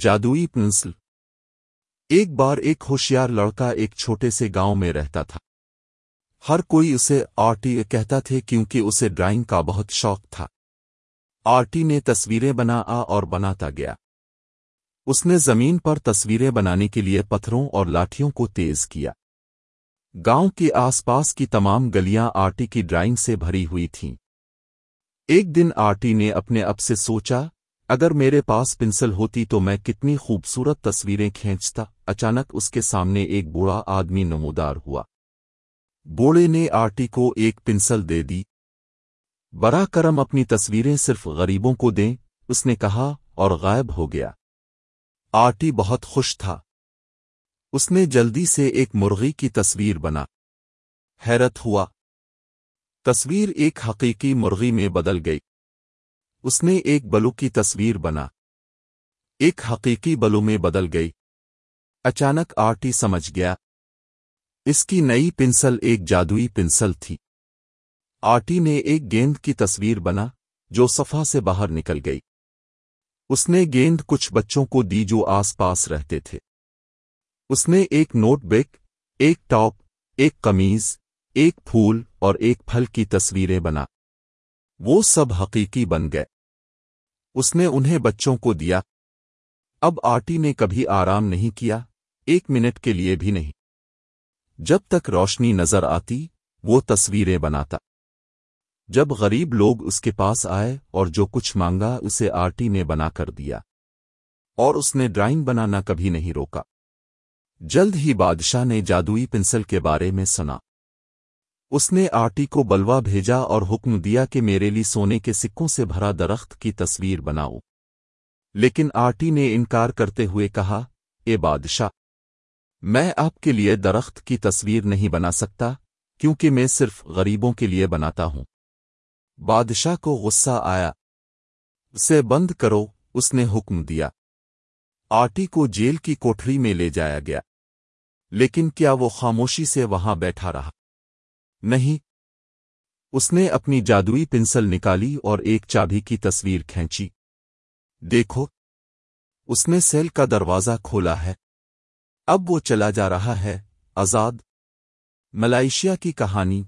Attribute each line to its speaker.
Speaker 1: جادوئی pencil. ایک بار ایک ہوشیار لڑکا ایک چھوٹے سے گاؤں میں رہتا تھا۔ ہر کوئی اسے آرٹی کہتا تھے کیونکہ اسے ڈرائنگ کا بہت شوق تھا۔ آرٹی نے تصویریں بنا آ اور بناتا گیا۔ اس نے زمین پر تصویریں بنانے کے لیے پتھروں اور لاٹھیوں کو تیز کیا۔ گاؤں کے آس پاس کی تمام گلیاں آرٹی کی ڈرائنگ سے بھری ہوئی تھیں۔ ایک دن آرٹی نے اپنے اب سے سوچا اگر میرے پاس پنسل ہوتی تو میں کتنی خوبصورت تصویریں کھینچتا۔ اچانک اس کے سامنے ایک بوڑھا آدمی نمودار ہوا۔ بوڑھے نے آرٹی کو ایک پنسل دے دی۔ برا کرم اپنی تصویریں صرف غریبوں کو دیں، اس نے کہا، اور غائب ہو گیا۔ آرٹی بہت خوش تھا۔ اس نے جلدی سے ایک مرغی کی تصویر بنا۔ حیرت ہوا۔ تصویر ایک حقیقی مرغی میں بدل گئی۔ اس نے ایک بلو کی تصویر بنا۔ ایک حقیقی بلو میں بدل گئی۔ اچانک آرٹی سمجھ گیا۔ اس کی نئی پنسل ایک جادوئی پنسل تھی۔ آرٹی نے ایک گیند کی تصویر بنا جو صفحہ سے باہر نکل گئی۔ اس نے گیند کچھ بچوں کو دی جو آس پاس رہتے تھے۔ اس نے ایک نوٹ بک، ایک ٹاپ، ایک قمیض، ایک پھول اور ایک پھل کی تصویریں بنا۔ وہ سب حقیقی بن گئے۔ اس نے انہیں بچوں کو دیا۔ اب آرٹی نے کبھی آرام نہیں کیا، ایک منٹ کے لیے بھی نہیں۔ جب تک روشنی نظر آتی، وہ تصویریں بناتا۔ جب غریب لوگ اس کے پاس آئے اور جو کچھ مانگا، اسے آرٹی نے بنا کر دیا۔ اور اس نے ڈرائنگ بنانا کبھی نہیں روکا۔ جلد ہی بادشاہ نے جادوئی پنسل کے بارے میں سنا۔ اس نے آرٹی کو بلوا بھیجا اور حکم دیا کہ میرے لیے سونے کے سکوں سے بھرا درخت کی تصویر بناؤ۔ لیکن آرٹی نے انکار کرتے ہوئے کہا، اے بادشاہ، میں آپ کے لیے درخت کی تصویر نہیں بنا سکتا، کیونکہ میں صرف غریبوں کے لیے بناتا ہوں۔ بادشاہ کو غصہ آیا۔ اسے بند کرو، اس نے حکم دیا۔ آرٹی کو جیل کی کوٹری میں لے جایا گیا۔ لیکن کیا وہ خاموشی سے وہاں بیٹھا رہا؟ نہیں۔ اس نے اپنی جادوئی پنسل نکالی اور ایک چابی کی تصویر کھینچی۔ دیکھو، اس نے سیل کا دروازہ کھولا ہے۔ اب وہ چلا جا رہا ہے، آزاد۔ ملائیشیا کی کہانی۔